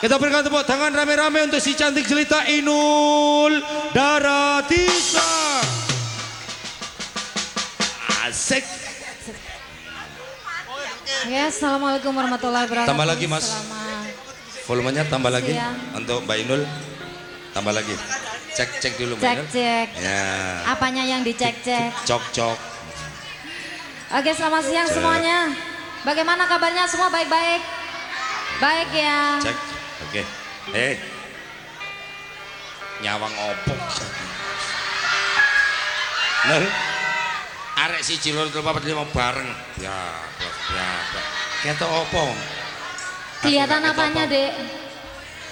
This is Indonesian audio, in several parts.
Kita berikan tepuk tangan rame-rame untuk si cantik jelita Inul Daratisa. Asik. Ya, assalamualaikum warahmatullahi wabarakatuh. Tambah lagi, Mas. Selamat. Volumenya tambah lagi Siang. untuk Mbak Inul. Tambah lagi. Cek cek dulu Mbak Cek Inul. cek. Ya. Apanya yang dicek cek? Cok cok. Oke, selamat siang Cek. semuanya. Bagaimana kabarnya semua baik-baik? Baik ya. Cek. Oke. Eh. Nyawang opo. Nol. Arek si cilur itu papat lima bareng. Ya, blok, ya, blok. Ketok opo? Kelihatan apanya, Dek?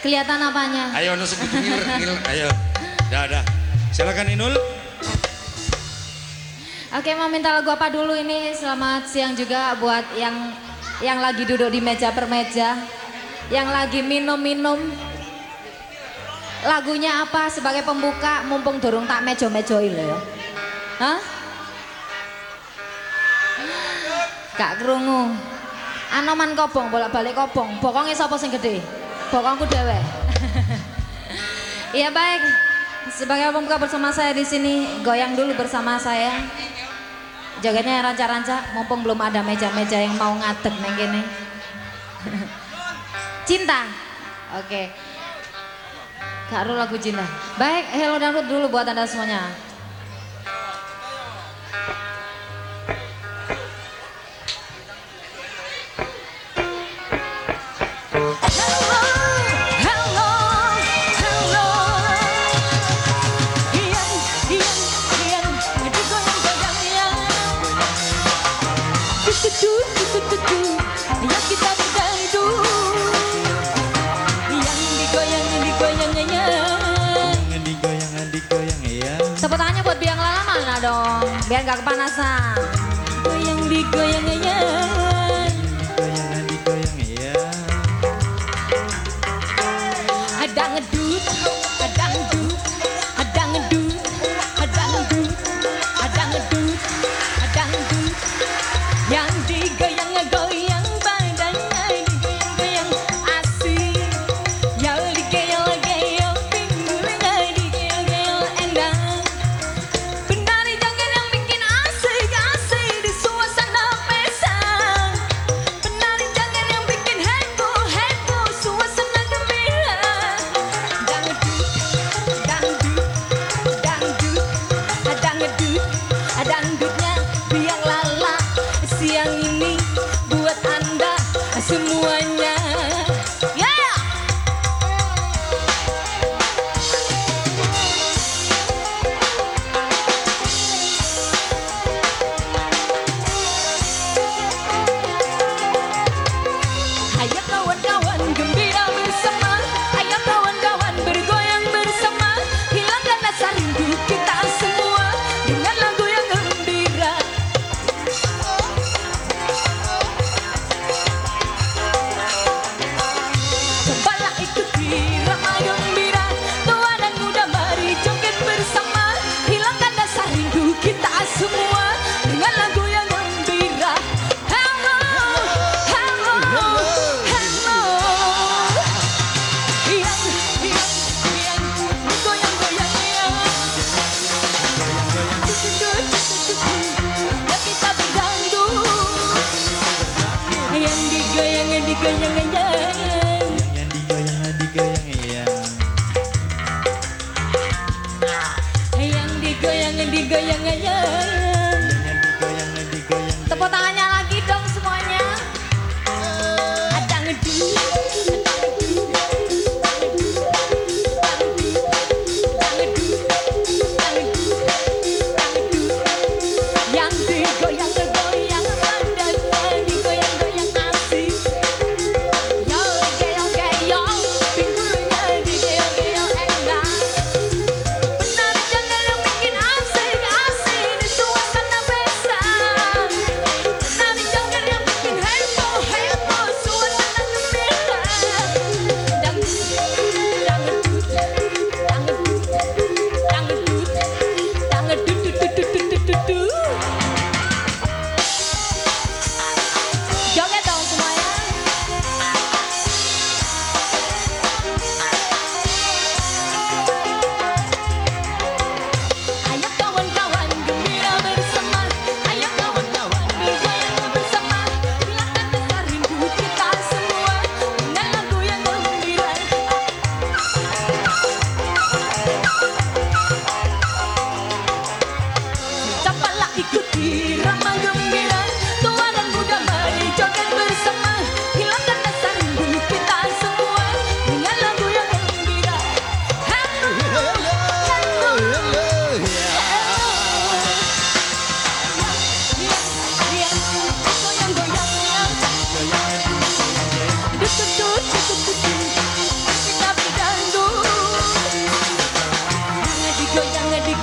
Kelihatan apanya? Ayo no segitu ngil, ngil. Ayo. Dah, dah. Silakan Inul. Oke, mau minta lagu apa dulu ini? Selamat siang juga buat yang yang lagi duduk di meja per meja, yang lagi minum-minum. Lagunya apa sebagai pembuka mumpung dorong tak mejo-mejoi lho ya. Hah? Gak krungu. Anoman kobong bolak-balik kobong. Bokongnya sapa sing gede? Bokongku dewek. Iya baik. Sebagai pembuka bersama saya di sini, goyang dulu bersama saya. Jogetnya ranca-ranca, mumpung belum ada meja-meja yang mau ngadeg neng gini. Cinta. Oke. Gak lagu cinta. Baik, hello dangdut dulu buat anda semuanya. Biar gak kepanasan.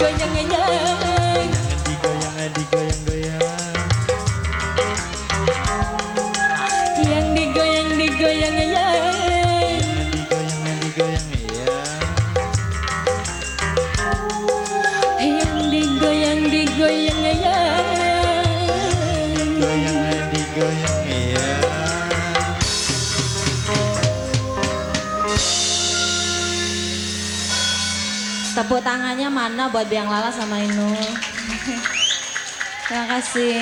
cười nhân ngày nhớ Tepuk tangannya mana buat Biang Lala sama Inul. Terima kasih.